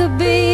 could be